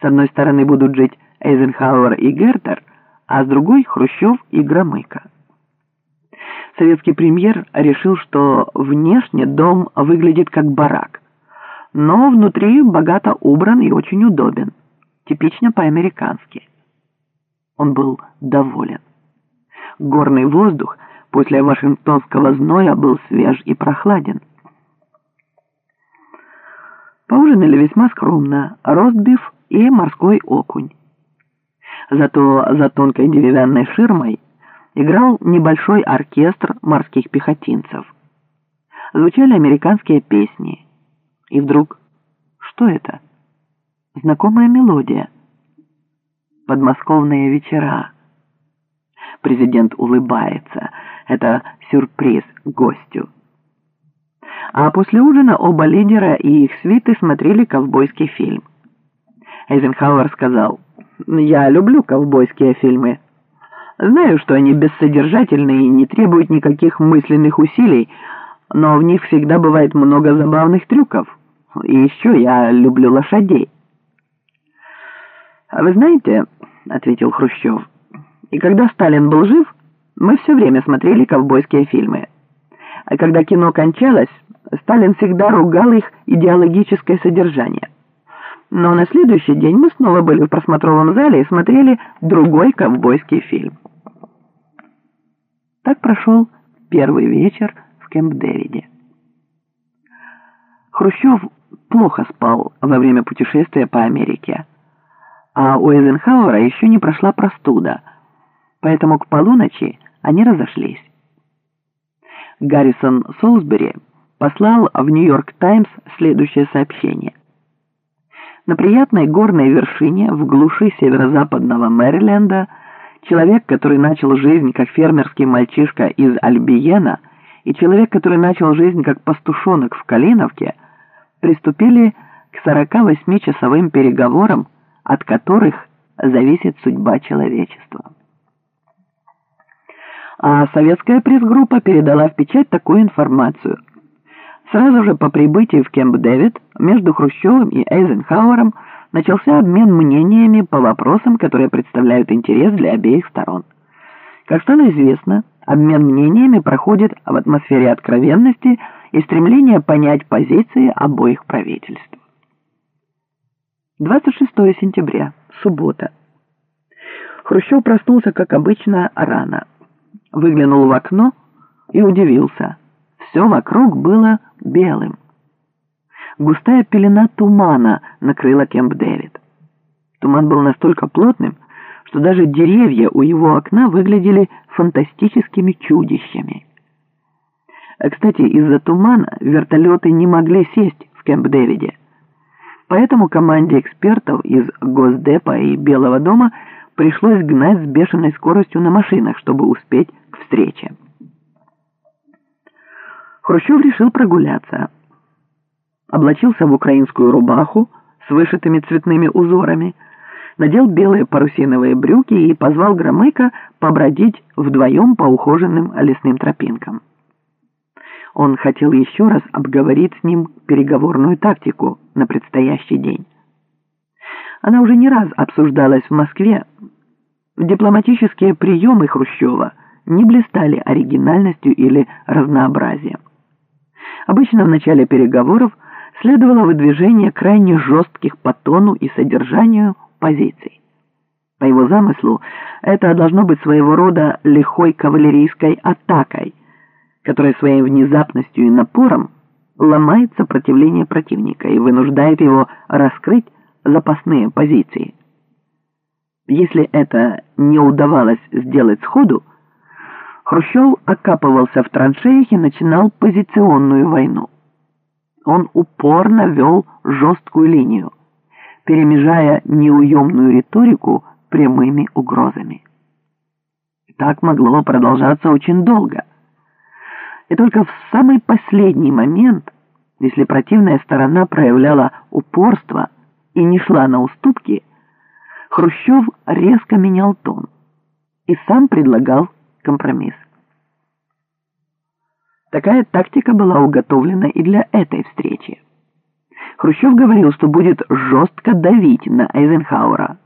С одной стороны будут жить Эйзенхауэр и Гертер, а с другой — Хрущев и Громыко. Советский премьер решил, что внешне дом выглядит как барак, но внутри богато убран и очень удобен, типично по-американски. Он был доволен. Горный воздух после вашингтонского зноя был свеж и прохладен. Поужинали весьма скромно, ростбиф и морской окунь. Зато за тонкой деревянной ширмой играл небольшой оркестр морских пехотинцев. Звучали американские песни. И вдруг... Что это? Знакомая мелодия. Подмосковные вечера. Президент улыбается. Это сюрприз гостю. А после ужина оба лидера и их свиты смотрели ковбойский фильм. Эйзенхауэр сказал, «Я люблю ковбойские фильмы. Знаю, что они бессодержательные и не требуют никаких мысленных усилий, но в них всегда бывает много забавных трюков. И еще я люблю лошадей». «А вы знаете, — ответил Хрущев, — и когда Сталин был жив, мы все время смотрели ковбойские фильмы. А когда кино кончалось, Сталин всегда ругал их идеологическое содержание. Но на следующий день мы снова были в просмотровом зале и смотрели другой ковбойский фильм. Так прошел первый вечер в Кэмп-Дэвиде. Хрущев плохо спал во время путешествия по Америке, а у Эйзенхауэра еще не прошла простуда, поэтому к полуночи они разошлись. Гаррисон Солсбери послал в «Нью-Йорк Таймс» следующее сообщение. На приятной горной вершине в глуши северо-западного Мэриленда человек, который начал жизнь как фермерский мальчишка из Альбиена, и человек, который начал жизнь как пастушонок в Калиновке, приступили к 48-часовым переговорам, от которых зависит судьба человечества. А советская пресс-группа передала в печать такую информацию – Сразу же по прибытии в Кемп-Дэвид между Хрущевым и Эйзенхауэром начался обмен мнениями по вопросам, которые представляют интерес для обеих сторон. Как стало известно, обмен мнениями проходит в атмосфере откровенности и стремления понять позиции обоих правительств. 26 сентября, суббота. Хрущев проснулся, как обычно, рано. Выглянул в окно и удивился. Все вокруг было белым. Густая пелена тумана накрыла Кемп Дэвид. Туман был настолько плотным, что даже деревья у его окна выглядели фантастическими чудищами. А, кстати, из-за тумана вертолеты не могли сесть в Кемп-Дэвиде. Поэтому команде экспертов из Госдепа и Белого дома пришлось гнать с бешеной скоростью на машинах, чтобы успеть к встрече. Хрущев решил прогуляться. Облачился в украинскую рубаху с вышитыми цветными узорами, надел белые парусиновые брюки и позвал Громыка побродить вдвоем по ухоженным лесным тропинкам. Он хотел еще раз обговорить с ним переговорную тактику на предстоящий день. Она уже не раз обсуждалась в Москве. Дипломатические приемы Хрущева не блистали оригинальностью или разнообразием. Обычно в начале переговоров следовало выдвижение крайне жестких по тону и содержанию позиций. По его замыслу, это должно быть своего рода лихой кавалерийской атакой, которая своей внезапностью и напором ломает сопротивление противника и вынуждает его раскрыть запасные позиции. Если это не удавалось сделать сходу, Хрущев окапывался в траншеях и начинал позиционную войну. Он упорно вел жесткую линию, перемежая неуемную риторику прямыми угрозами. Так могло продолжаться очень долго. И только в самый последний момент, если противная сторона проявляла упорство и не шла на уступки, Хрущев резко менял тон и сам предлагал компромисс. Такая тактика была уготовлена и для этой встречи. Хрущев говорил, что будет жестко давить на Эйзенхауэра.